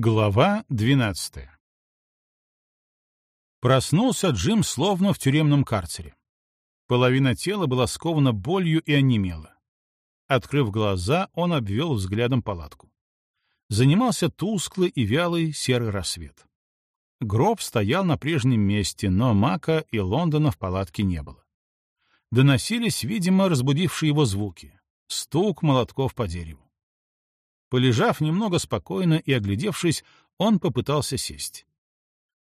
Глава двенадцатая Проснулся Джим словно в тюремном карцере. Половина тела была скована болью и онемела. Открыв глаза, он обвел взглядом палатку. Занимался тусклый и вялый серый рассвет. Гроб стоял на прежнем месте, но Мака и Лондона в палатке не было. Доносились, видимо, разбудившие его звуки. Стук молотков по дереву. Полежав немного спокойно и оглядевшись, он попытался сесть.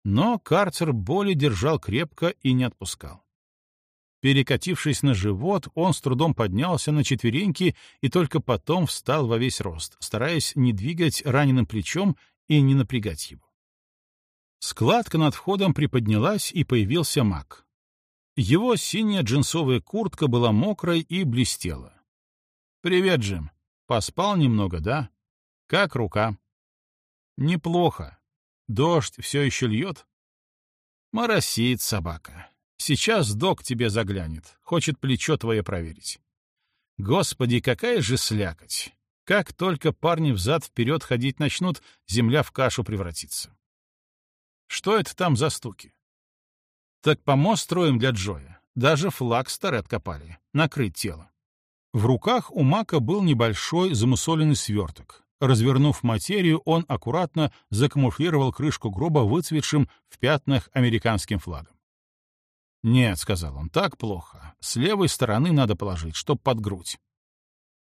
Но карцер боли держал крепко и не отпускал. Перекатившись на живот, он с трудом поднялся на четвереньки и только потом встал во весь рост, стараясь не двигать раненым плечом и не напрягать его. Складка над входом приподнялась, и появился маг. Его синяя джинсовая куртка была мокрой и блестела. «Привет, Джим. Поспал немного, да? Как рука?» «Неплохо. Дождь все еще льет?» «Моросит собака. Сейчас док тебе заглянет, хочет плечо твое проверить. Господи, какая же слякоть! Как только парни взад-вперед ходить начнут, земля в кашу превратится. Что это там за стуки? Так помост строим для Джоя. Даже флаг старый откопали. Накрыть тело. В руках у Мака был небольшой замусоленный сверток. Развернув материю, он аккуратно закамуфлировал крышку гроба выцветшим в пятнах американским флагом. «Нет», — сказал он, — «так плохо. С левой стороны надо положить, чтоб под грудь».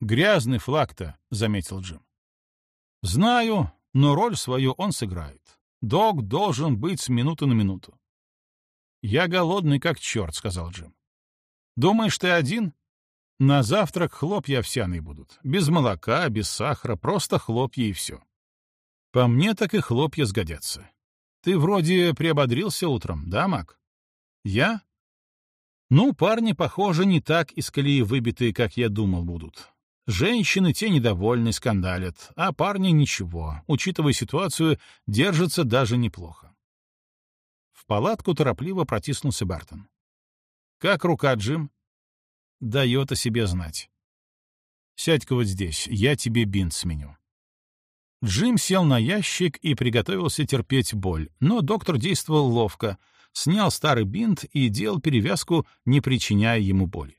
«Грязный флаг-то», — заметил Джим. «Знаю, но роль свою он сыграет. Дог должен быть с минуты на минуту. «Я голодный как черт», — сказал Джим. «Думаешь, ты один?» «На завтрак хлопья овсяные будут. Без молока, без сахара, просто хлопья и все». «По мне так и хлопья сгодятся. Ты вроде приободрился утром, да, Мак?» «Я?» «Ну, парни, похоже, не так из колеи выбитые, как я думал, будут. Женщины те недовольны, скандалят, а парни ничего, учитывая ситуацию, держатся даже неплохо. В палатку торопливо протиснулся Бартон. «Как рука, Джим?» «Дает о себе знать». «Сядь-ка вот здесь, я тебе бинт сменю». Джим сел на ящик и приготовился терпеть боль, но доктор действовал ловко, снял старый бинт и делал перевязку, не причиняя ему боли.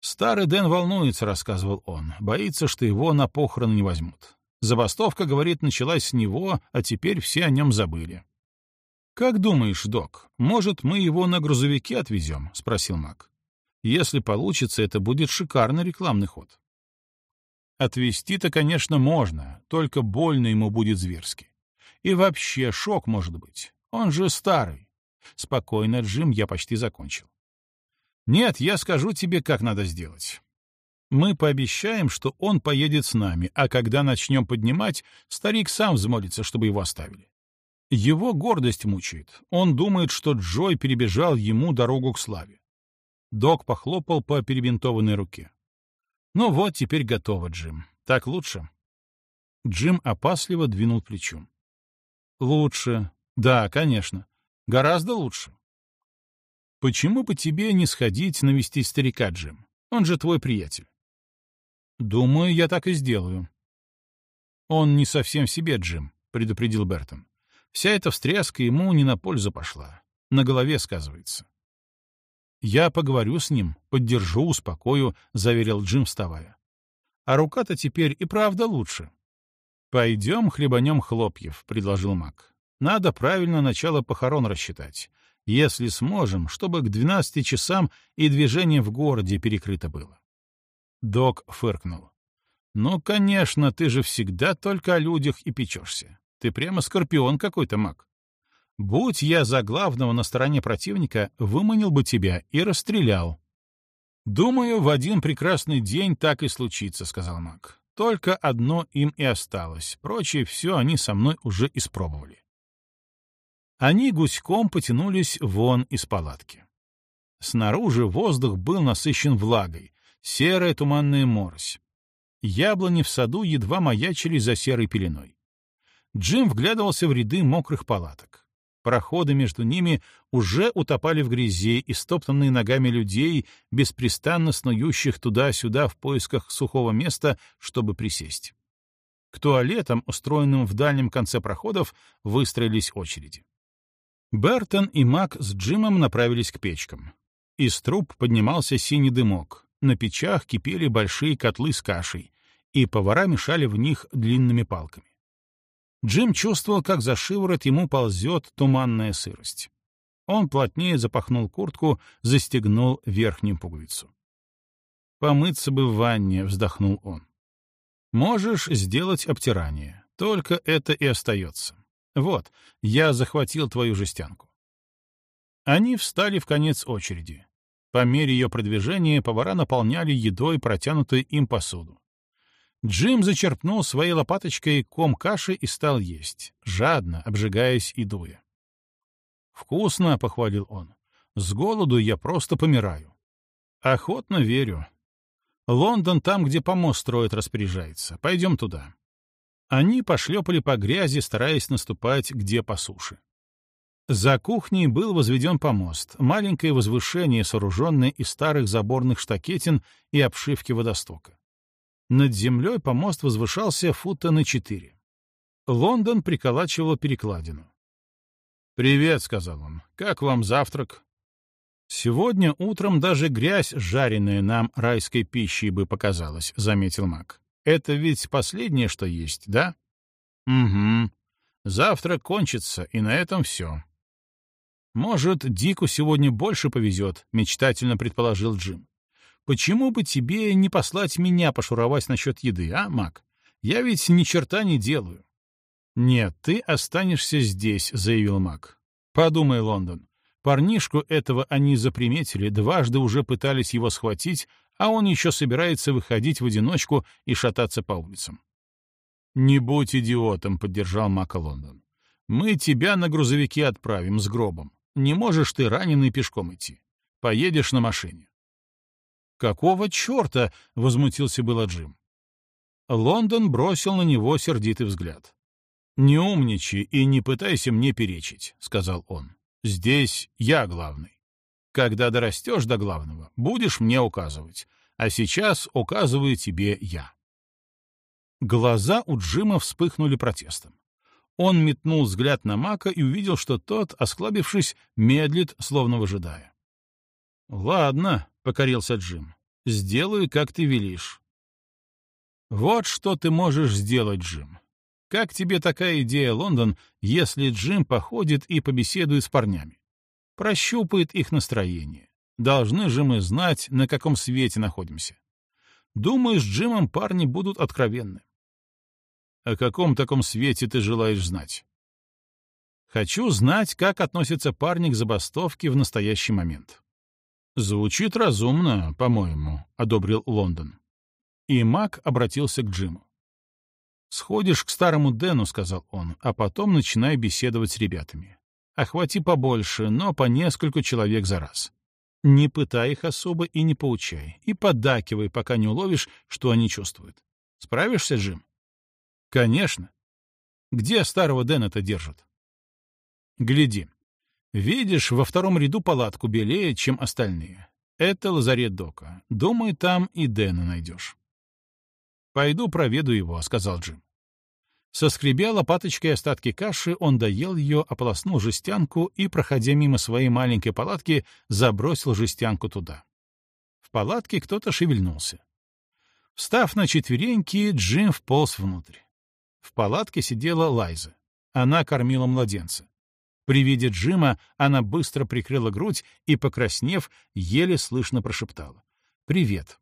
«Старый Дэн волнуется», — рассказывал он, — «боится, что его на похороны не возьмут. Забастовка, говорит, началась с него, а теперь все о нем забыли». «Как думаешь, док, может, мы его на грузовике отвезем?» — спросил Мак. «Если получится, это будет шикарный рекламный ход». Отвезти-то, конечно, можно, только больно ему будет зверски. И вообще шок может быть. Он же старый. Спокойно, Джим, я почти закончил. Нет, я скажу тебе, как надо сделать. Мы пообещаем, что он поедет с нами, а когда начнем поднимать, старик сам взмолится, чтобы его оставили. Его гордость мучает. Он думает, что Джой перебежал ему дорогу к славе. Док похлопал по перебинтованной руке. «Ну вот, теперь готово, Джим. Так лучше?» Джим опасливо двинул плечом. «Лучше. Да, конечно. Гораздо лучше. Почему бы тебе не сходить навестить старика, Джим? Он же твой приятель. Думаю, я так и сделаю. Он не совсем в себе, Джим, предупредил Бертон. Вся эта встряска ему не на пользу пошла. На голове сказывается. Я поговорю с ним, поддержу, успокою, заверил Джим, вставая. А рука-то теперь и правда лучше. Пойдем хлебанем хлопьев, предложил Мак. Надо правильно начало похорон рассчитать если сможем, чтобы к 12 часам и движение в городе перекрыто было. Док фыркнул. «Ну, конечно, ты же всегда только о людях и печешься. Ты прямо скорпион какой-то, маг. Будь я за главного на стороне противника, выманил бы тебя и расстрелял». «Думаю, в один прекрасный день так и случится», — сказал маг. «Только одно им и осталось. Прочее все они со мной уже испробовали». Они гуськом потянулись вон из палатки. Снаружи воздух был насыщен влагой, серая туманная морось. Яблони в саду едва маячили за серой пеленой. Джим вглядывался в ряды мокрых палаток. Проходы между ними уже утопали в грязи, и стоптанные ногами людей, беспрестанно снующих туда-сюда в поисках сухого места, чтобы присесть. К туалетам, устроенным в дальнем конце проходов, выстроились очереди. Бертон и Мак с Джимом направились к печкам. Из труб поднимался синий дымок, на печах кипели большие котлы с кашей, и повара мешали в них длинными палками. Джим чувствовал, как за шиворот ему ползет туманная сырость. Он плотнее запахнул куртку, застегнул верхнюю пуговицу. «Помыться бы в ванне», — вздохнул он. «Можешь сделать обтирание. Только это и остается. Вот, я захватил твою жестянку». Они встали в конец очереди. По мере ее продвижения повара наполняли едой протянутую им посуду. Джим зачерпнул своей лопаточкой ком каши и стал есть, жадно, обжигаясь и дуя. «Вкусно», — похвалил он. «С голоду я просто помираю». «Охотно верю. Лондон там, где помост строят, распоряжается. Пойдем туда». Они пошлепали по грязи, стараясь наступать где по суше. За кухней был возведен помост, маленькое возвышение, сооруженное из старых заборных штакетин и обшивки водостока. Над землей помост возвышался фута на четыре. Лондон приколачивал перекладину. «Привет», — сказал он. «Как вам завтрак?» «Сегодня утром даже грязь, жареная нам райской пищей, бы показалась», — заметил Мак. «Это ведь последнее, что есть, да?» «Угу. Завтрак кончится, и на этом все». «Может, Дику сегодня больше повезет», — мечтательно предположил Джим. Почему бы тебе не послать меня пошуровать насчет еды, а, Мак? Я ведь ни черта не делаю. Нет, ты останешься здесь, заявил Мак. Подумай, Лондон. Парнишку этого они заприметили, дважды уже пытались его схватить, а он еще собирается выходить в одиночку и шататься по улицам. «Не будь идиотом», — поддержал Мака Лондон. «Мы тебя на грузовике отправим с гробом. Не можешь ты раненый пешком идти. Поедешь на машине». «Какого черта?» — возмутился было Джим. Лондон бросил на него сердитый взгляд. «Не умничай и не пытайся мне перечить», — сказал он. «Здесь я главный. Когда дорастешь до главного, будешь мне указывать, а сейчас указываю тебе я». Глаза у Джима вспыхнули протестом. Он метнул взгляд на Мака и увидел, что тот, осклабившись, медлит, словно выжидая. «Ладно», — покорился Джим. «Сделаю, как ты велишь». «Вот что ты можешь сделать, Джим. Как тебе такая идея, Лондон, если Джим походит и побеседует с парнями? Прощупает их настроение. Должны же мы знать, на каком свете находимся. Думаю, с Джимом парни будут откровенны. О каком таком свете ты желаешь знать? Хочу знать, как относятся парни к забастовке в настоящий момент. «Звучит разумно, по-моему», — одобрил Лондон. И Мак обратился к Джиму. «Сходишь к старому Дэну», — сказал он, — «а потом начинай беседовать с ребятами. Охвати побольше, но по несколько человек за раз. Не пытай их особо и не поучай, и поддакивай, пока не уловишь, что они чувствуют. Справишься, Джим?» «Конечно. Где старого Дэна-то держат?» «Гляди. Видишь, во втором ряду палатку белее, чем остальные. Это лазарет Дока. Думаю, там и Дэна найдешь. «Пойду проведу его», — сказал Джим. Соскребя лопаточкой остатки каши, он доел ее, ополоснул жестянку и, проходя мимо своей маленькой палатки, забросил жестянку туда. В палатке кто-то шевельнулся. Встав на четвереньки, Джим вполз внутрь. В палатке сидела Лайза. Она кормила младенца. При виде Джима она быстро прикрыла грудь и, покраснев, еле слышно прошептала. «Привет».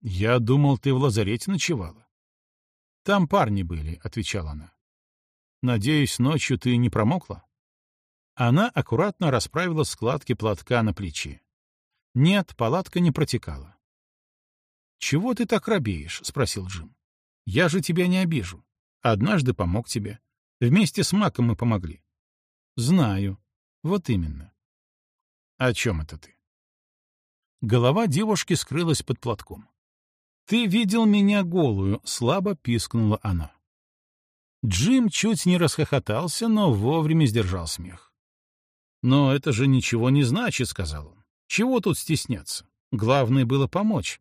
«Я думал, ты в лазарете ночевала». «Там парни были», — отвечала она. «Надеюсь, ночью ты не промокла?» Она аккуратно расправила складки платка на плече. Нет, палатка не протекала. «Чего ты так робеешь?» — спросил Джим. «Я же тебя не обижу. Однажды помог тебе. Вместе с Маком мы помогли. Знаю. Вот именно. О чем это ты? Голова девушки скрылась под платком. Ты видел меня голую, слабо пискнула она. Джим чуть не расхохотался, но вовремя сдержал смех. «Но это же ничего не значит», — сказал он. «Чего тут стесняться? Главное было помочь».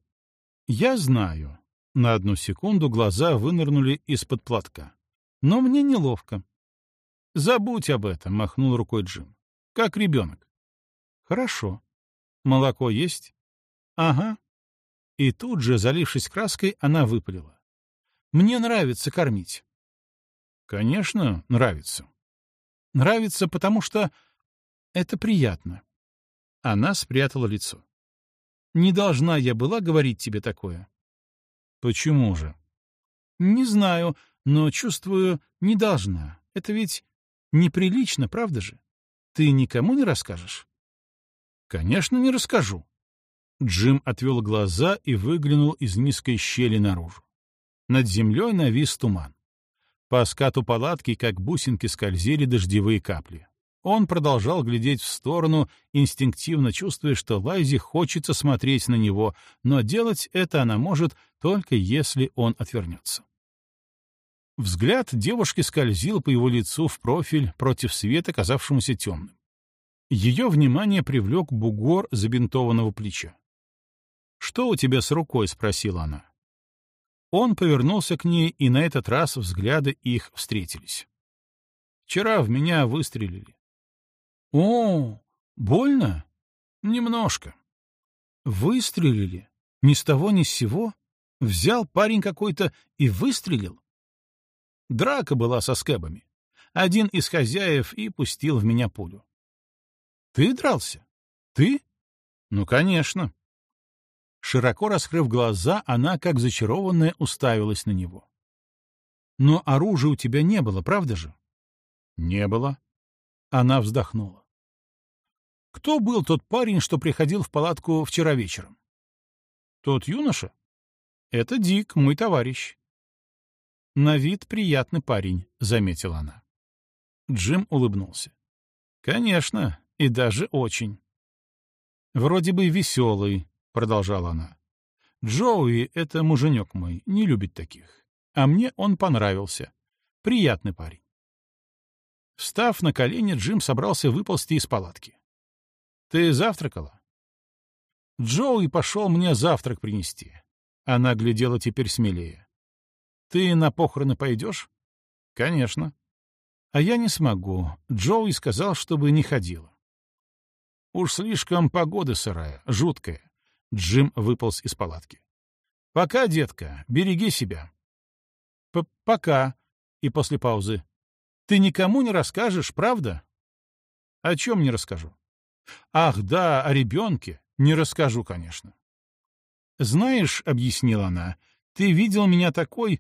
«Я знаю. На одну секунду глаза вынырнули из-под платка. «Но мне неловко». «Забудь об этом», — махнул рукой Джим. «Как ребенок». «Хорошо. Молоко есть?» «Ага». И тут же, залившись краской, она выпалила. «Мне нравится кормить». «Конечно, нравится». «Нравится, потому что это приятно». Она спрятала лицо. «Не должна я была говорить тебе такое». Почему же? Не знаю, но чувствую, не должна. Это ведь неприлично, правда же? Ты никому не расскажешь? Конечно, не расскажу. Джим отвел глаза и выглянул из низкой щели наружу. Над землей навис туман. По скату палатки, как бусинки, скользили дождевые капли. Он продолжал глядеть в сторону, инстинктивно чувствуя, что Лайзе хочется смотреть на него, но делать это она может только если он отвернется. Взгляд девушки скользил по его лицу в профиль против света, казавшемуся темным. Ее внимание привлек бугор забинтованного плеча. «Что у тебя с рукой?» — спросила она. Он повернулся к ней, и на этот раз взгляды их встретились. «Вчера в меня выстрелили. «О, больно?» «Немножко». «Выстрелили? Ни с того ни с сего? Взял парень какой-то и выстрелил?» Драка была со скэбами. Один из хозяев и пустил в меня пулю. «Ты дрался? Ты?» «Ну, конечно». Широко раскрыв глаза, она, как зачарованная, уставилась на него. «Но оружия у тебя не было, правда же?» «Не было». Она вздохнула. Кто был тот парень, что приходил в палатку вчера вечером? Тот юноша? Это Дик, мой товарищ. На вид приятный парень, заметила она. Джим улыбнулся. Конечно, и даже очень. Вроде бы веселый, продолжала она. Джоуи — это муженек мой, не любит таких. А мне он понравился. Приятный парень. Встав на колени, Джим собрался выползти из палатки. Ты завтракала? Джоуи пошел мне завтрак принести. Она глядела теперь смелее. Ты на похороны пойдешь? Конечно. А я не смогу. Джоуи сказал, чтобы не ходила. Уж слишком погода сырая, жуткая. Джим выполз из палатки. Пока, детка, береги себя. П Пока. И после паузы. Ты никому не расскажешь, правда? О чем не расскажу? Ах, да, о ребенке. Не расскажу, конечно. Знаешь, — объяснила она, — ты видел меня такой,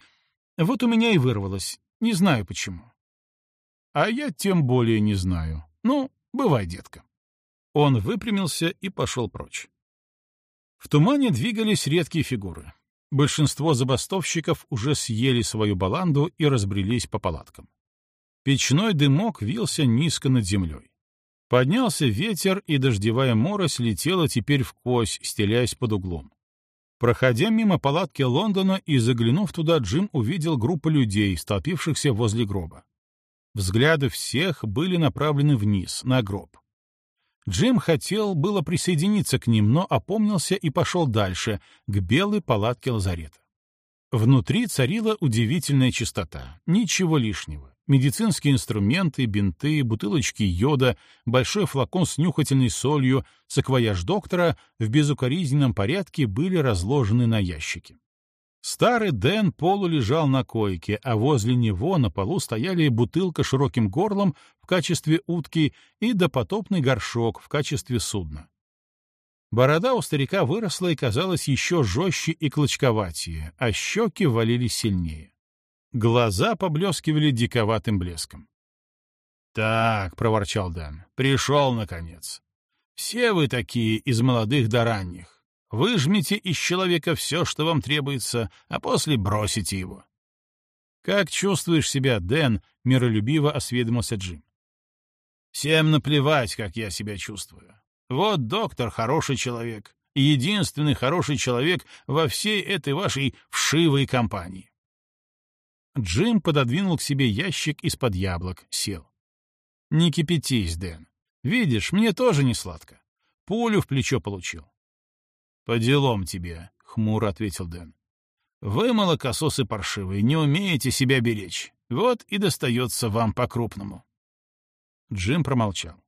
вот у меня и вырвалось. Не знаю почему. А я тем более не знаю. Ну, бывай, детка. Он выпрямился и пошел прочь. В тумане двигались редкие фигуры. Большинство забастовщиков уже съели свою баланду и разбрелись по палаткам. Печной дымок вился низко над землей. Поднялся ветер, и дождевая морось летела теперь в кось, стелясь под углом. Проходя мимо палатки Лондона и заглянув туда, Джим увидел группу людей, столпившихся возле гроба. Взгляды всех были направлены вниз, на гроб. Джим хотел было присоединиться к ним, но опомнился и пошел дальше, к белой палатке лазарета. Внутри царила удивительная чистота, ничего лишнего. Медицинские инструменты, бинты, бутылочки йода, большой флакон с нюхательной солью, саквояж доктора в безукоризненном порядке были разложены на ящике. Старый Дэн полу лежал на койке, а возле него на полу стояли бутылка широким горлом в качестве утки и допотопный горшок в качестве судна. Борода у старика выросла и казалась еще жестче и клочковатее, а щеки валились сильнее. Глаза поблескивали диковатым блеском. «Так», — проворчал Дэн, — «пришел, наконец. Все вы такие из молодых до ранних. Выжмите из человека все, что вам требуется, а после бросите его». «Как чувствуешь себя, Дэн?» — миролюбиво осведомился Джим. «Всем наплевать, как я себя чувствую. Вот доктор хороший человек, единственный хороший человек во всей этой вашей вшивой компании. Джим пододвинул к себе ящик из-под яблок, сел. «Не кипятись, Дэн. Видишь, мне тоже не сладко. Пулю в плечо получил». «По делам тебе», — хмуро ответил Дэн. Вы, молокососы паршивые, не умеете себя беречь. Вот и достается вам по-крупному. Джим промолчал.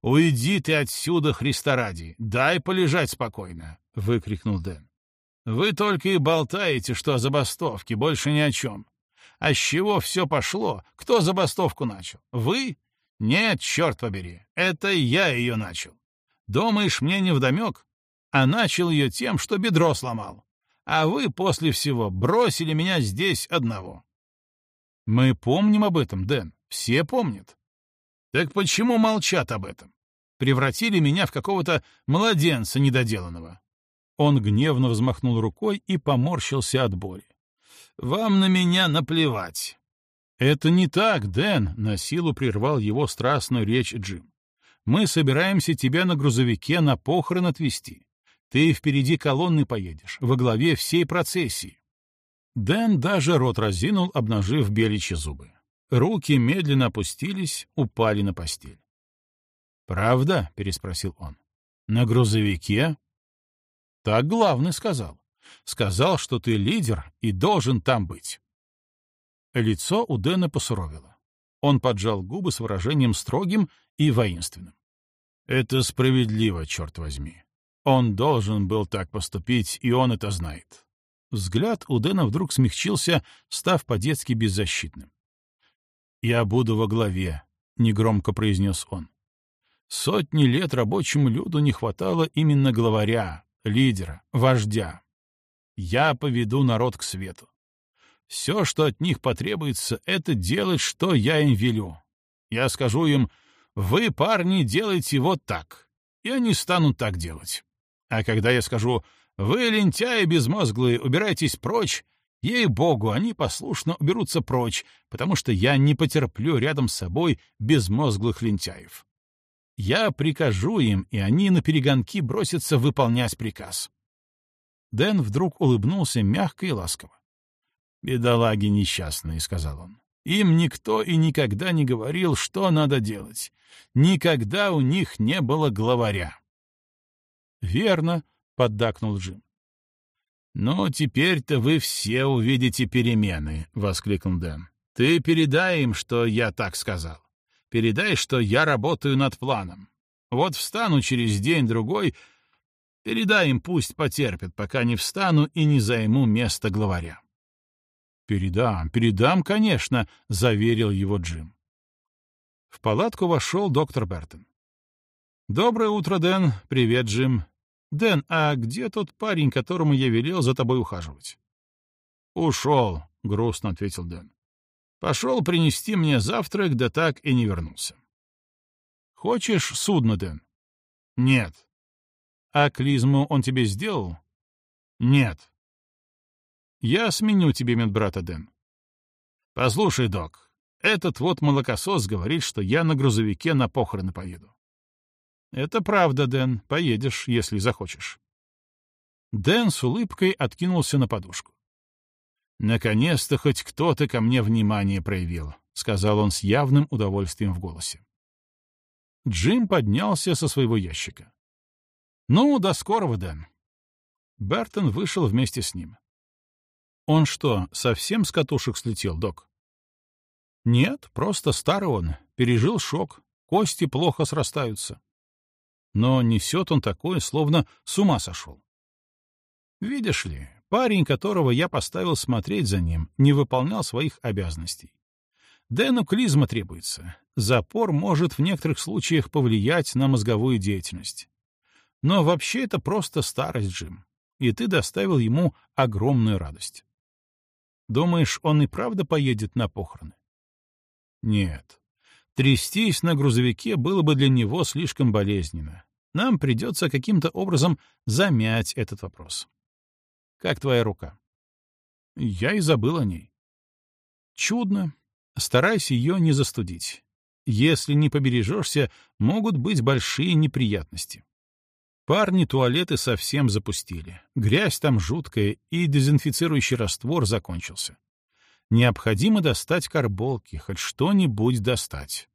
«Уйди ты отсюда, Христа ради! Дай полежать спокойно!» — выкрикнул Дэн. «Вы только и болтаете, что о забастовке, больше ни о чем. А с чего все пошло? Кто забастовку начал? Вы? Нет, черт побери, это я ее начал. Думаешь, мне не вдомек? А начал ее тем, что бедро сломал а вы после всего бросили меня здесь одного. Мы помним об этом, Дэн, все помнят. Так почему молчат об этом? Превратили меня в какого-то младенца недоделанного. Он гневно взмахнул рукой и поморщился от боли. Вам на меня наплевать. Это не так, Дэн, на силу прервал его страстную речь Джим. Мы собираемся тебя на грузовике на похорон отвезти. Ты впереди колонны поедешь, во главе всей процессии. Дэн даже рот разинул, обнажив беличьи зубы. Руки медленно опустились, упали на постель. «Правда?» — переспросил он. «На грузовике?» «Так главный сказал. Сказал, что ты лидер и должен там быть». Лицо у Дэна посуровило. Он поджал губы с выражением строгим и воинственным. «Это справедливо, черт возьми. Он должен был так поступить, и он это знает. Взгляд у Дэна вдруг смягчился, став по-детски беззащитным. «Я буду во главе», — негромко произнес он. Сотни лет рабочему люду не хватало именно главаря, лидера, вождя. Я поведу народ к свету. Все, что от них потребуется, это делать, что я им велю. Я скажу им, вы, парни, делайте вот так, и они станут так делать. А когда я скажу «Вы, лентяи безмозглые, убирайтесь прочь», ей-богу, они послушно уберутся прочь, потому что я не потерплю рядом с собой безмозглых лентяев. Я прикажу им, и они на перегонки бросятся выполнять приказ. Дэн вдруг улыбнулся мягко и ласково. «Бедолаги несчастные», — сказал он. «Им никто и никогда не говорил, что надо делать. Никогда у них не было главаря». «Верно», — поддакнул Джим. «Ну, теперь-то вы все увидите перемены», — воскликнул Дэн. «Ты передай им, что я так сказал. Передай, что я работаю над планом. Вот встану через день-другой. Передай им, пусть потерпят, пока не встану и не займу место главаря». «Передам, передам, конечно», — заверил его Джим. В палатку вошел доктор Бертон. «Доброе утро, Дэн. Привет, Джим. «Дэн, а где тот парень, которому я велел за тобой ухаживать?» «Ушел», — грустно ответил Дэн. «Пошел принести мне завтрак, да так и не вернулся». «Хочешь судно, Дэн?» «Нет». «А клизму он тебе сделал?» «Нет». «Я сменю тебе медбрата, Дэн». «Послушай, док, этот вот молокосос говорит, что я на грузовике на похороны поеду. «Это правда, Дэн. Поедешь, если захочешь». Дэн с улыбкой откинулся на подушку. «Наконец-то хоть кто-то ко мне внимание проявил», — сказал он с явным удовольствием в голосе. Джим поднялся со своего ящика. «Ну, до скорого, Дэн». Бертон вышел вместе с ним. «Он что, совсем с катушек слетел, док?» «Нет, просто старый он, пережил шок, кости плохо срастаются но несет он такое, словно с ума сошел. Видишь ли, парень, которого я поставил смотреть за ним, не выполнял своих обязанностей. Дэну клизма требуется. Запор может в некоторых случаях повлиять на мозговую деятельность. Но вообще это просто старость, Джим, и ты доставил ему огромную радость. Думаешь, он и правда поедет на похороны? Нет, Трястись на грузовике было бы для него слишком болезненно. Нам придется каким-то образом замять этот вопрос. Как твоя рука? Я и забыл о ней. Чудно. Старайся ее не застудить. Если не побережешься, могут быть большие неприятности. Парни туалеты совсем запустили. Грязь там жуткая, и дезинфицирующий раствор закончился. Необходимо достать карболки, хоть что-нибудь достать.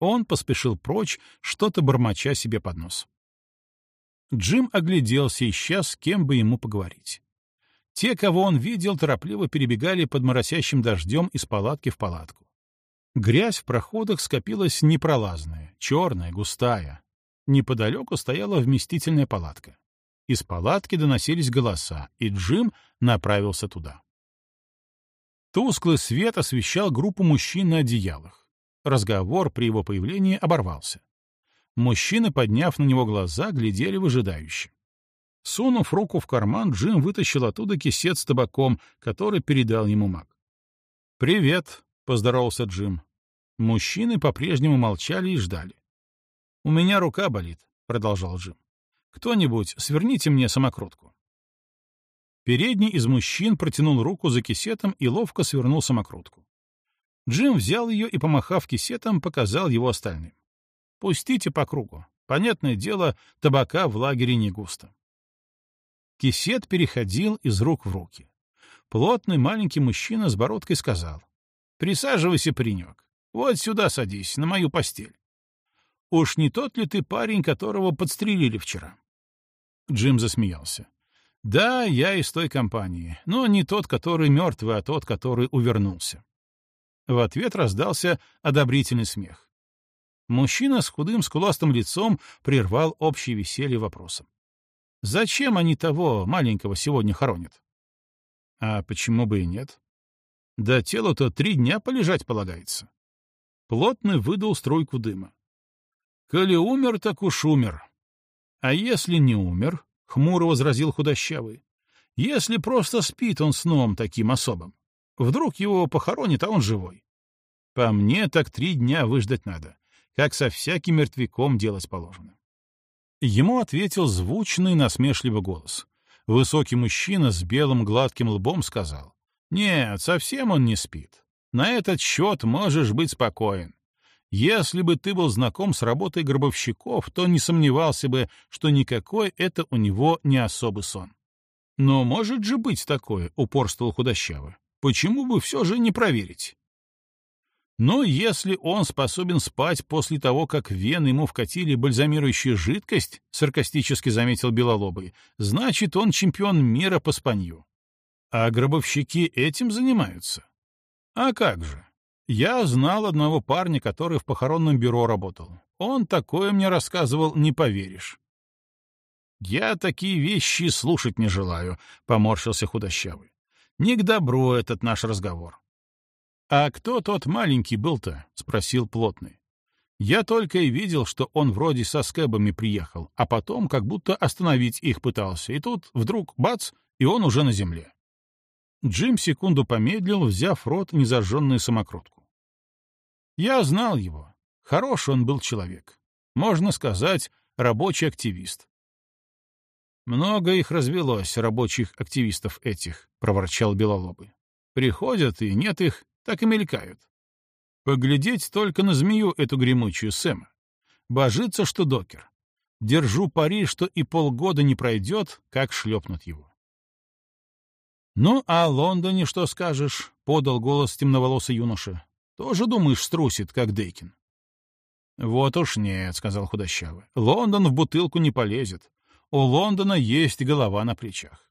Он поспешил прочь, что-то бормоча себе под нос. Джим огляделся, ища с кем бы ему поговорить. Те, кого он видел, торопливо перебегали под моросящим дождем из палатки в палатку. Грязь в проходах скопилась непролазная, черная, густая. Неподалеку стояла вместительная палатка. Из палатки доносились голоса, и Джим направился туда. Тусклый свет освещал группу мужчин на одеялах. Разговор при его появлении оборвался. Мужчины, подняв на него глаза, глядели выжидающе. Сунув руку в карман, Джим вытащил оттуда кисет с табаком, который передал ему маг. «Привет», — поздоровался Джим. Мужчины по-прежнему молчали и ждали. «У меня рука болит», — продолжал Джим. «Кто-нибудь, сверните мне самокрутку». Передний из мужчин протянул руку за кисетом и ловко свернул самокрутку. Джим взял ее и, помахав кисетом, показал его остальным. «Пустите по кругу. Понятное дело, табака в лагере не густо». Кисет переходил из рук в руки. Плотный маленький мужчина с бородкой сказал. «Присаживайся, паренек. Вот сюда садись, на мою постель. Уж не тот ли ты парень, которого подстрелили вчера?» Джим засмеялся. «Да, я из той компании, но не тот, который мертвый, а тот, который увернулся». В ответ раздался одобрительный смех. Мужчина с худым скуластым лицом прервал общее веселье вопросом. Зачем они того маленького сегодня хоронят? А почему бы и нет? Да телу-то три дня полежать полагается. Плотный выдал струйку дыма. Коли умер, так уж умер. А если не умер, — хмуро возразил худощавый, — если просто спит он сном таким особым, вдруг его похоронит, а он живой. По мне, так три дня выждать надо, как со всяким мертвяком делать положено. Ему ответил звучный насмешливый голос. Высокий мужчина с белым гладким лбом сказал, «Нет, совсем он не спит. На этот счет можешь быть спокоен. Если бы ты был знаком с работой гробовщиков, то не сомневался бы, что никакой это у него не особый сон. Но может же быть такое, упорствовал худощавый. Почему бы все же не проверить? Но если он способен спать после того, как вены ему вкатили бальзамирующую жидкость, саркастически заметил Белолобый, значит, он чемпион мира по спанью. А гробовщики этим занимаются. А как же? Я знал одного парня, который в похоронном бюро работал. Он такое мне рассказывал, не поверишь. «Я такие вещи слушать не желаю», — поморщился худощавый. «Не к добру этот наш разговор. «А кто тот маленький был-то?» — спросил плотный. «Я только и видел, что он вроде со скэбами приехал, а потом как будто остановить их пытался, и тут вдруг бац, и он уже на земле». Джим секунду помедлил, взяв в рот незажженную самокрутку. «Я знал его. Хороший он был человек. Можно сказать, рабочий активист. «Много их развелось, рабочих активистов этих», — проворчал Белолобый. «Приходят, и нет их, так и мелькают. Поглядеть только на змею эту гремучую Сэма. Божится, что докер. Держу пари, что и полгода не пройдет, как шлепнут его. «Ну, а о Лондоне что скажешь?» — подал голос темноволосый юноша. «Тоже, думаешь, струсит, как Дейкин?» «Вот уж нет», — сказал худощавый. «Лондон в бутылку не полезет. У Лондона есть голова на плечах.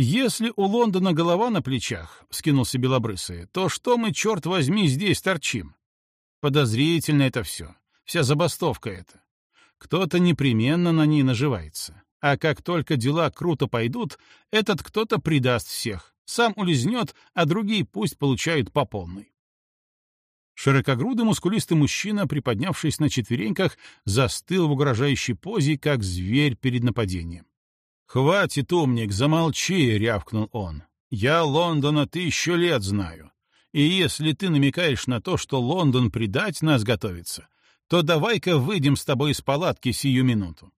«Если у Лондона голова на плечах», — скинулся Белобрысый, — «то что мы, черт возьми, здесь торчим? Подозрительно это все. Вся забастовка эта. Кто-то непременно на ней наживается. А как только дела круто пойдут, этот кто-то предаст всех, сам улизнет, а другие пусть получают по полной». Широкогрудый мускулистый мужчина, приподнявшись на четвереньках, застыл в угрожающей позе, как зверь перед нападением. «Хватит, умник, замолчи!» — рявкнул он. «Я Лондона тысячу лет знаю. И если ты намекаешь на то, что Лондон предать нас готовится, то давай-ка выйдем с тобой из палатки сию минуту.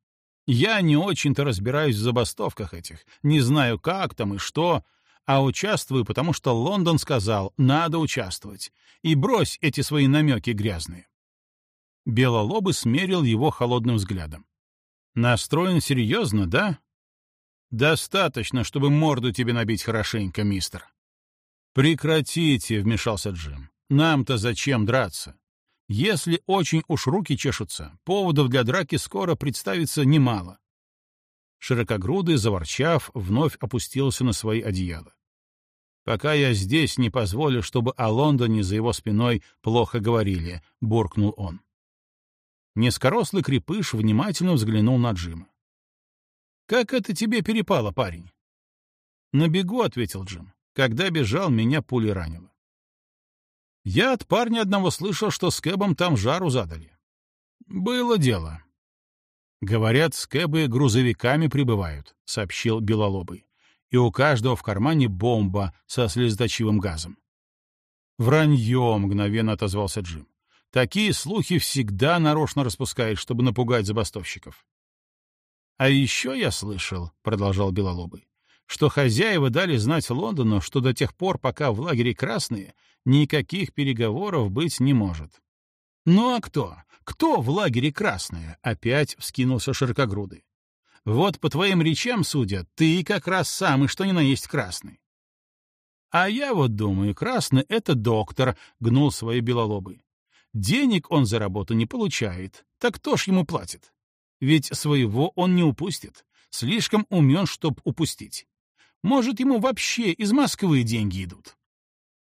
Я не очень-то разбираюсь в забастовках этих, не знаю, как там и что, а участвую, потому что Лондон сказал, надо участвовать, и брось эти свои намеки грязные». Белолобы смерил его холодным взглядом. «Настроен серьезно, да?» Достаточно, чтобы морду тебе набить хорошенько, мистер. Прекратите, вмешался Джим. Нам-то зачем драться? Если очень уж руки чешутся, поводов для драки скоро представится немало. Широкогрудый, заворчав, вновь опустился на свои одеяла. «Пока я здесь, не позволю, чтобы о Лондоне за его спиной плохо говорили», — буркнул он. Низкорослый крепыш внимательно взглянул на Джима. «Как это тебе перепало, парень?» «На бегу», — ответил Джим. «Когда бежал, меня пули ранило». «Я от парня одного слышал, что с Кэбом там жару задали». «Было дело». «Говорят, с Кэбы грузовиками прибывают», — сообщил Белолобый и у каждого в кармане бомба со слезоточивым газом. «Вранье!» — мгновенно отозвался Джим. «Такие слухи всегда нарочно распускают, чтобы напугать забастовщиков». «А еще я слышал», — продолжал Белолобый, «что хозяева дали знать Лондону, что до тех пор, пока в лагере красные, никаких переговоров быть не может». «Ну а кто? Кто в лагере красные?» — опять вскинулся широкогрудый. Вот по твоим речам судят, ты как раз самый что ни на есть красный. А я вот думаю, красный — это доктор, — гнул свои белолобы. Денег он за работу не получает, так кто ж ему платит? Ведь своего он не упустит, слишком умен, чтоб упустить. Может, ему вообще из Москвы деньги идут?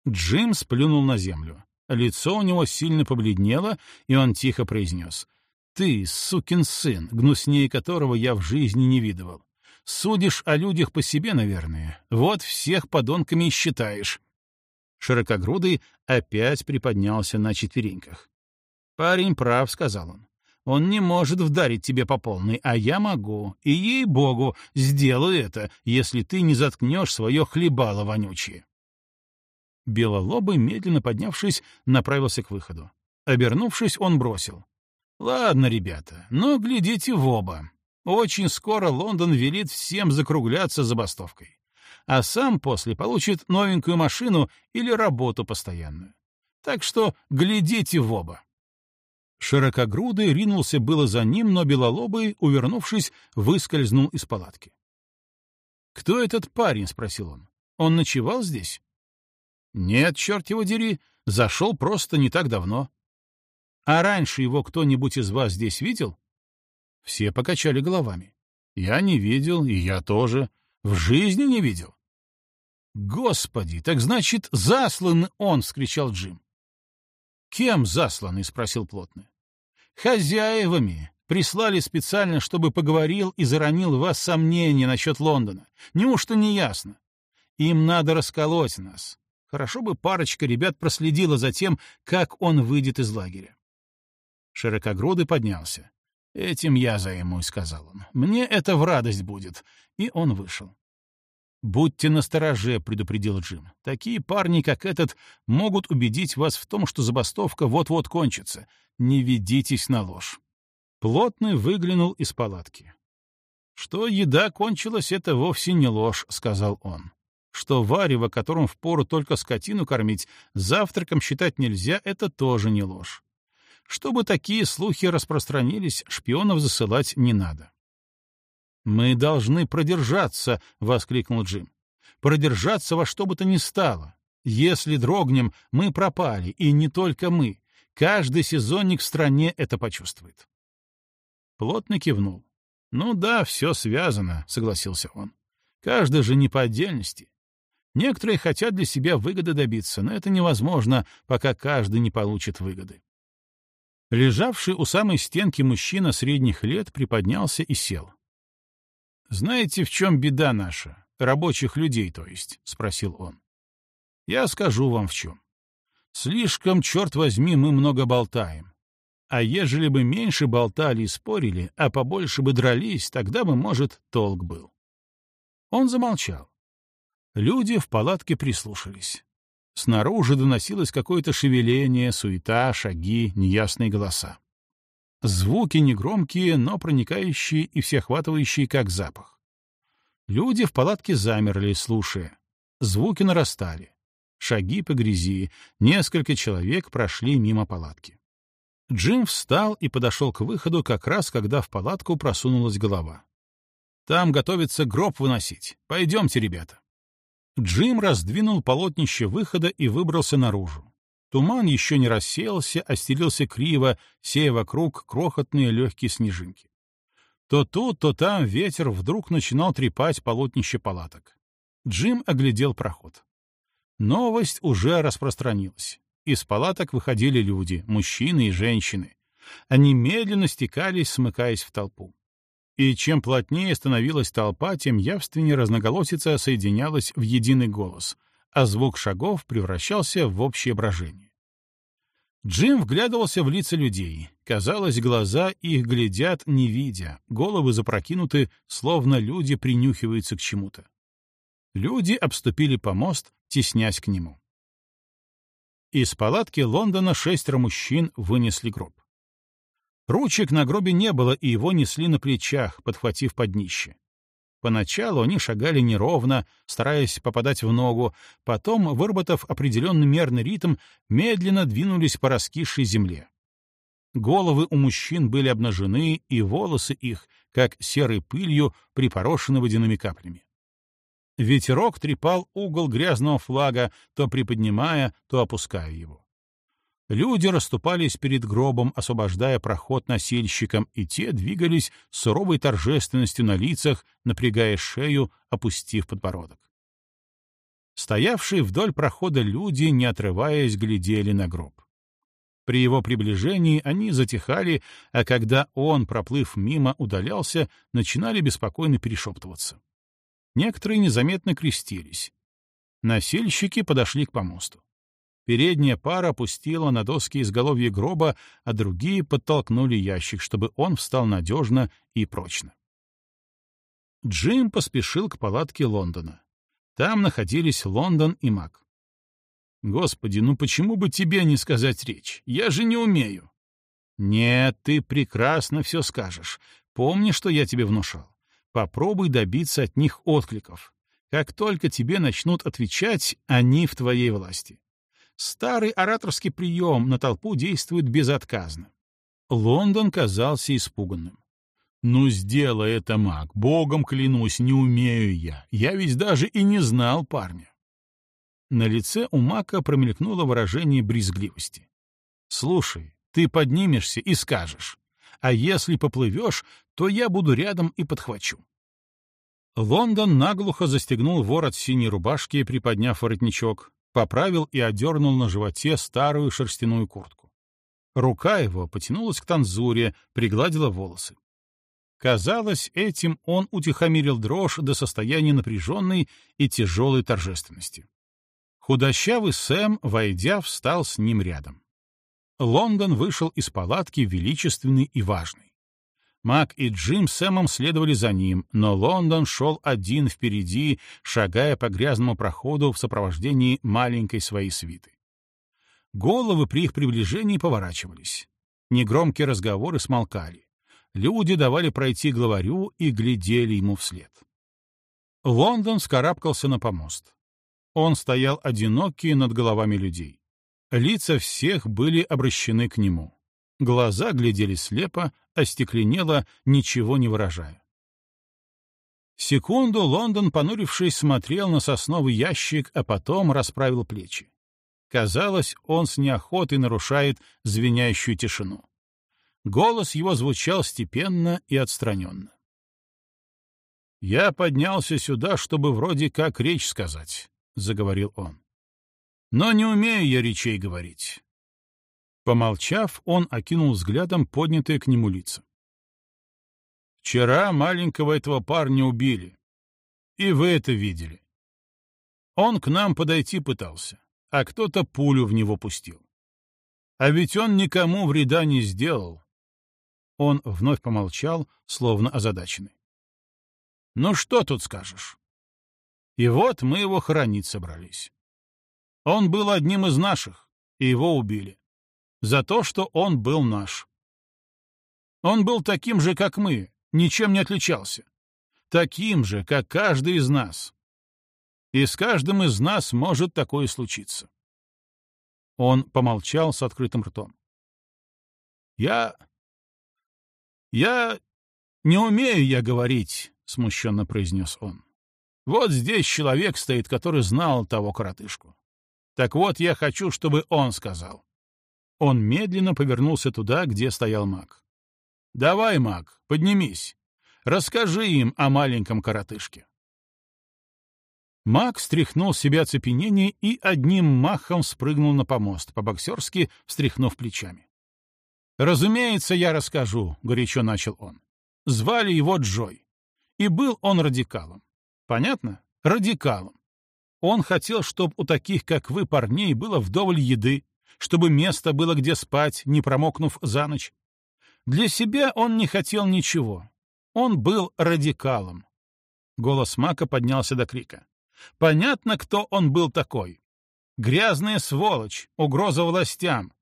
Джим сплюнул на землю. Лицо у него сильно побледнело, и он тихо произнес. Ты, сукин сын, гнуснее которого я в жизни не видывал. Судишь о людях по себе, наверное. Вот всех подонками считаешь. Широкогрудый опять приподнялся на четвереньках. «Парень прав», — сказал он. «Он не может вдарить тебе по полной, а я могу. И, ей-богу, сделаю это, если ты не заткнешь свое хлебало вонючее». Белолобый, медленно поднявшись, направился к выходу. Обернувшись, он бросил. Ладно, ребята, но глядите в оба. Очень скоро Лондон велит всем закругляться забастовкой. А сам после получит новенькую машину или работу постоянную. Так что глядите в оба. Широкогрудый ринулся было за ним, но белолобый, увернувшись, выскользнул из палатки. «Кто этот парень?» — спросил он. «Он ночевал здесь?» «Нет, черт его дери, зашел просто не так давно. А раньше его кто-нибудь из вас здесь видел? Все покачали головами. Я не видел, и я тоже. В жизни не видел. Господи, так значит, заслан он, вскричал Джим. Кем засланный? спросил плотный. Хозяевами. Прислали специально, чтобы поговорил и заронил в вас сомнения насчет Лондона. Неужто не ясно? Им надо расколоть нас. Хорошо бы парочка ребят проследила за тем, как он выйдет из лагеря. Широкогрудый поднялся. «Этим я займусь», — сказал он. «Мне это в радость будет». И он вышел. «Будьте настороже», — предупредил Джим. «Такие парни, как этот, могут убедить вас в том, что забастовка вот-вот кончится. Не ведитесь на ложь». Плотный выглянул из палатки. «Что еда кончилась, это вовсе не ложь», — сказал он. «Что варево, которым впору только скотину кормить, завтраком считать нельзя, это тоже не ложь. Чтобы такие слухи распространились, шпионов засылать не надо. «Мы должны продержаться!» — воскликнул Джим. «Продержаться во что бы то ни стало. Если дрогнем, мы пропали, и не только мы. Каждый сезонник в стране это почувствует». Плотно кивнул. «Ну да, все связано», — согласился он. «Каждый же не по отдельности. Некоторые хотят для себя выгоды добиться, но это невозможно, пока каждый не получит выгоды. Лежавший у самой стенки мужчина средних лет приподнялся и сел. «Знаете, в чем беда наша? Рабочих людей, то есть?» — спросил он. «Я скажу вам в чем. Слишком, черт возьми, мы много болтаем. А ежели бы меньше болтали и спорили, а побольше бы дрались, тогда бы, может, толк был». Он замолчал. Люди в палатке прислушались. Снаружи доносилось какое-то шевеление, суета, шаги, неясные голоса. Звуки негромкие, но проникающие и всеохватывающие, как запах. Люди в палатке замерли, слушая. Звуки нарастали. Шаги по грязи, несколько человек прошли мимо палатки. Джим встал и подошел к выходу как раз, когда в палатку просунулась голова. «Там готовится гроб выносить. Пойдемте, ребята». Джим раздвинул полотнище выхода и выбрался наружу. Туман еще не рассеялся, а стелился криво, сея вокруг крохотные легкие снежинки. То тут, то там ветер вдруг начинал трепать полотнище палаток. Джим оглядел проход. Новость уже распространилась. Из палаток выходили люди, мужчины и женщины. Они медленно стекались, смыкаясь в толпу. И чем плотнее становилась толпа, тем явственнее разноголосица соединялась в единый голос, а звук шагов превращался в общее брожение. Джим вглядывался в лица людей. Казалось, глаза их глядят, не видя, головы запрокинуты, словно люди принюхиваются к чему-то. Люди обступили помост, теснясь к нему. Из палатки Лондона шестеро мужчин вынесли гроб. Ручек на гробе не было, и его несли на плечах, подхватив под днище. Поначалу они шагали неровно, стараясь попадать в ногу, потом, выработав определенный мерный ритм, медленно двинулись по раскисшей земле. Головы у мужчин были обнажены, и волосы их, как серой пылью, припорошены водяными каплями. Ветерок трепал угол грязного флага, то приподнимая, то опуская его. Люди расступались перед гробом, освобождая проход носильщикам, и те двигались с суровой торжественностью на лицах, напрягая шею, опустив подбородок. Стоявшие вдоль прохода люди, не отрываясь, глядели на гроб. При его приближении они затихали, а когда он, проплыв мимо, удалялся, начинали беспокойно перешептываться. Некоторые незаметно крестились. Насильщики подошли к помосту. Передняя пара опустила на доски изголовья гроба, а другие подтолкнули ящик, чтобы он встал надежно и прочно. Джим поспешил к палатке Лондона. Там находились Лондон и Мак. «Господи, ну почему бы тебе не сказать речь? Я же не умею». «Нет, ты прекрасно все скажешь. Помни, что я тебе внушал. Попробуй добиться от них откликов. Как только тебе начнут отвечать, они в твоей власти. Старый ораторский прием на толпу действует безотказно. Лондон казался испуганным. «Ну, сделай это, маг, богом клянусь, не умею я. Я ведь даже и не знал парня». На лице у мака промелькнуло выражение брезгливости. «Слушай, ты поднимешься и скажешь а если поплывешь, то я буду рядом и подхвачу. Лондон наглухо застегнул ворот синей рубашки, приподняв воротничок, поправил и одернул на животе старую шерстяную куртку. Рука его потянулась к танзуре, пригладила волосы. Казалось, этим он утихомирил дрожь до состояния напряженной и тяжелой торжественности. Худощавый Сэм, войдя, встал с ним рядом. Лондон вышел из палатки величественный и важный. Мак и Джим с Сэмом следовали за ним, но Лондон шел один впереди, шагая по грязному проходу в сопровождении маленькой своей свиты. Головы при их приближении поворачивались. Негромкие разговоры смолкали. Люди давали пройти главарю и глядели ему вслед. Лондон скарабкался на помост. Он стоял одинокий над головами людей. Лица всех были обращены к нему. Глаза глядели слепо, остекленело, ничего не выражая. Секунду Лондон, понурившись, смотрел на сосновый ящик, а потом расправил плечи. Казалось, он с неохотой нарушает звенящую тишину. Голос его звучал степенно и отстраненно. «Я поднялся сюда, чтобы вроде как речь сказать», — заговорил он. Но не умею я речей говорить. Помолчав, он окинул взглядом поднятые к нему лица. Вчера маленького этого парня убили. И вы это видели. Он к нам подойти пытался, а кто-то пулю в него пустил. А ведь он никому вреда не сделал. Он вновь помолчал, словно озадаченный. Ну что тут скажешь? И вот мы его хоронить собрались. Он был одним из наших, и его убили. За то, что он был наш. Он был таким же, как мы, ничем не отличался. Таким же, как каждый из нас. И с каждым из нас может такое случиться. Он помолчал с открытым ртом. «Я... я... не умею я говорить», — смущенно произнес он. «Вот здесь человек стоит, который знал того коротышку. Так вот, я хочу, чтобы он сказал. Он медленно повернулся туда, где стоял маг. «Давай, маг, поднимись. Расскажи им о маленьком коротышке. Мак стряхнул с себя цепенение и одним махом спрыгнул на помост, по-боксерски встряхнув плечами. «Разумеется, я расскажу», — горячо начал он. Звали его Джой. И был он радикалом. Понятно? Радикалом. Он хотел, чтобы у таких, как вы, парней, было вдоволь еды, чтобы место было где спать, не промокнув за ночь. Для себя он не хотел ничего. Он был радикалом. Голос Мака поднялся до крика. Понятно, кто он был такой. Грязная сволочь, угроза властям.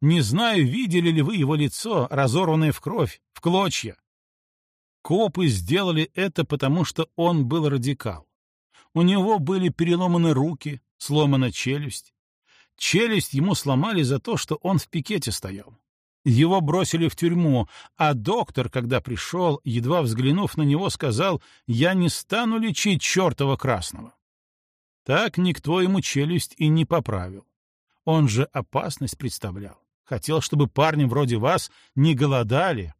Не знаю, видели ли вы его лицо, разорванное в кровь, в клочья. Копы сделали это, потому что он был радикал. У него были переломаны руки, сломана челюсть. Челюсть ему сломали за то, что он в пикете стоял. Его бросили в тюрьму, а доктор, когда пришел, едва взглянув на него, сказал, «Я не стану лечить чертова красного». Так никто ему челюсть и не поправил. Он же опасность представлял. Хотел, чтобы парни вроде вас не голодали,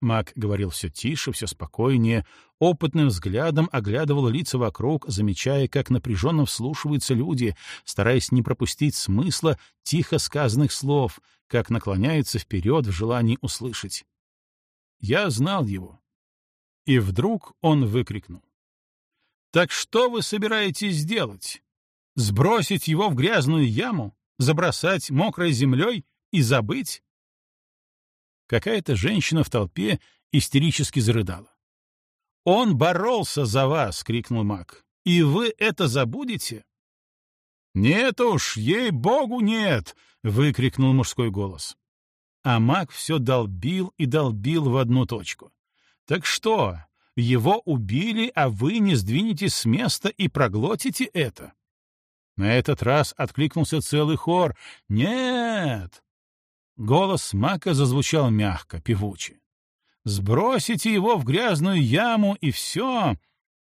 Мак говорил все тише, все спокойнее, опытным взглядом оглядывал лица вокруг, замечая, как напряженно вслушиваются люди, стараясь не пропустить смысла тихо сказанных слов, как наклоняются вперед в желании услышать. Я знал его. И вдруг он выкрикнул. «Так что вы собираетесь сделать? Сбросить его в грязную яму? Забросать мокрой землей и забыть? Какая-то женщина в толпе истерически зарыдала. «Он боролся за вас!» — крикнул маг. «И вы это забудете?» «Нет уж, ей-богу, нет!» — выкрикнул мужской голос. А маг все долбил и долбил в одну точку. «Так что, его убили, а вы не сдвинетесь с места и проглотите это?» На этот раз откликнулся целый хор. «Нет! Голос Мака зазвучал мягко, певуче. «Сбросите его в грязную яму, и все!»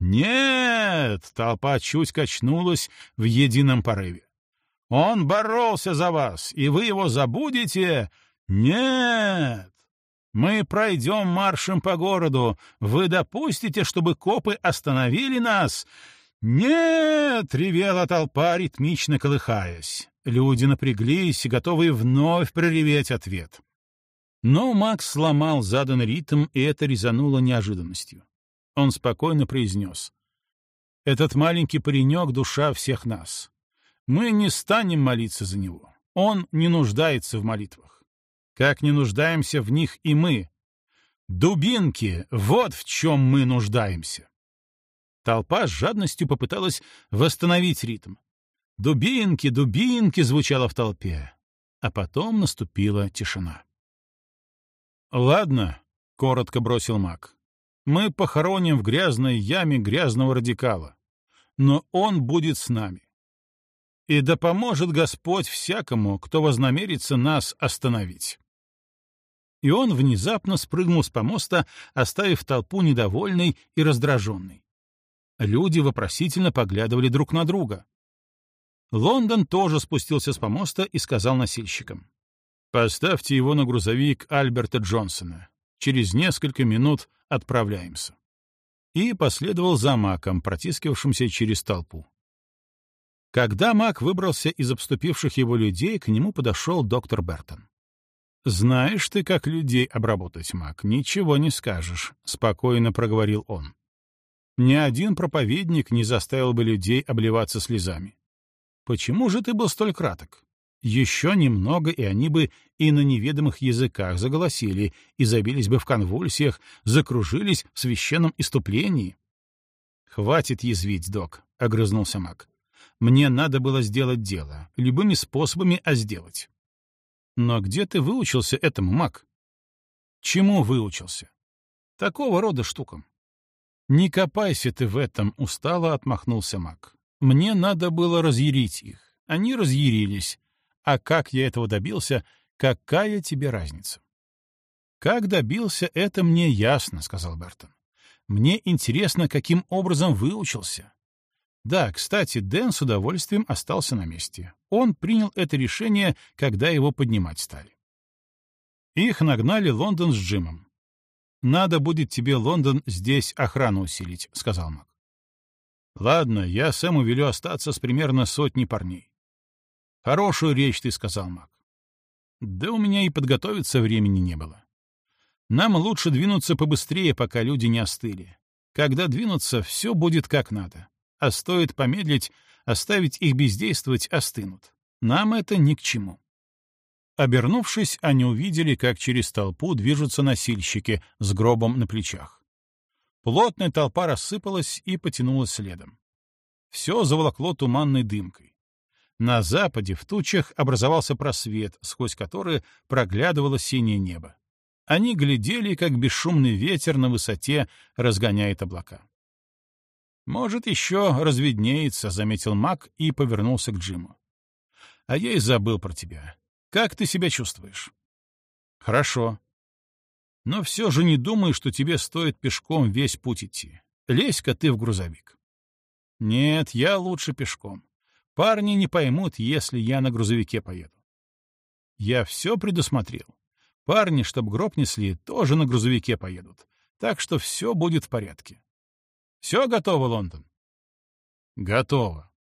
«Нет!» — толпа чуть качнулась в едином порыве. «Он боролся за вас, и вы его забудете?» «Нет!» «Мы пройдем маршем по городу. Вы допустите, чтобы копы остановили нас?» «Нет!» — ревела толпа, ритмично колыхаясь. Люди напряглись, готовые вновь прореветь ответ. Но Макс сломал заданный ритм, и это резануло неожиданностью. Он спокойно произнес. «Этот маленький паренек — душа всех нас. Мы не станем молиться за него. Он не нуждается в молитвах. Как не нуждаемся в них и мы. Дубинки — вот в чем мы нуждаемся». Толпа с жадностью попыталась восстановить ритм. «Дубинки, дубинки!» звучало в толпе. А потом наступила тишина. «Ладно», — коротко бросил маг. «Мы похороним в грязной яме грязного радикала. Но он будет с нами. И да поможет Господь всякому, кто вознамерится нас остановить». И он внезапно спрыгнул с помоста, оставив толпу недовольной и раздраженной. Люди вопросительно поглядывали друг на друга. Лондон тоже спустился с помоста и сказал носильщикам. «Поставьте его на грузовик Альберта Джонсона. Через несколько минут отправляемся». И последовал за Маком, протискивавшимся через толпу. Когда Мак выбрался из обступивших его людей, к нему подошел доктор Бертон. «Знаешь ты, как людей обработать, Мак, ничего не скажешь», — спокойно проговорил он. «Ни один проповедник не заставил бы людей обливаться слезами. Почему же ты был столь краток? Еще немного, и они бы и на неведомых языках заголосили, и забились бы в конвульсиях, закружились в священном иступлении. «Хватит язвить, док», — огрызнулся маг. «Мне надо было сделать дело, любыми способами, а сделать». «Но где ты выучился этому, маг?» «Чему выучился?» «Такого рода штукам». «Не копайся ты в этом», — устало отмахнулся маг. Мне надо было разъярить их. Они разъярились. А как я этого добился, какая тебе разница? Как добился, это мне ясно, сказал Бертон. Мне интересно, каким образом выучился. Да, кстати, Дэн с удовольствием остался на месте. Он принял это решение, когда его поднимать стали. Их нагнали Лондон с Джимом. Надо будет тебе, Лондон, здесь охрану усилить», — сказал Мак. «Ладно, я Сэму велю остаться с примерно сотней парней». «Хорошую речь ты сказал, Мак». «Да у меня и подготовиться времени не было. Нам лучше двинуться побыстрее, пока люди не остыли. Когда двинутся, все будет как надо. А стоит помедлить, оставить их бездействовать, остынут. Нам это ни к чему». Обернувшись, они увидели, как через толпу движутся носильщики с гробом на плечах. Плотная толпа рассыпалась и потянулась следом. Все заволокло туманной дымкой. На западе в тучах образовался просвет, сквозь который проглядывало синее небо. Они глядели, как бесшумный ветер на высоте разгоняет облака. «Может, еще разведнеется», — заметил Мак и повернулся к Джиму. «А я и забыл про тебя. Как ты себя чувствуешь? Хорошо. Но все же не думай, что тебе стоит пешком весь путь идти. Лезь-ка ты в грузовик. Нет, я лучше пешком. Парни не поймут, если я на грузовике поеду. Я все предусмотрел. Парни, чтоб гроб несли, тоже на грузовике поедут. Так что все будет в порядке. Все готово, Лондон? Готово.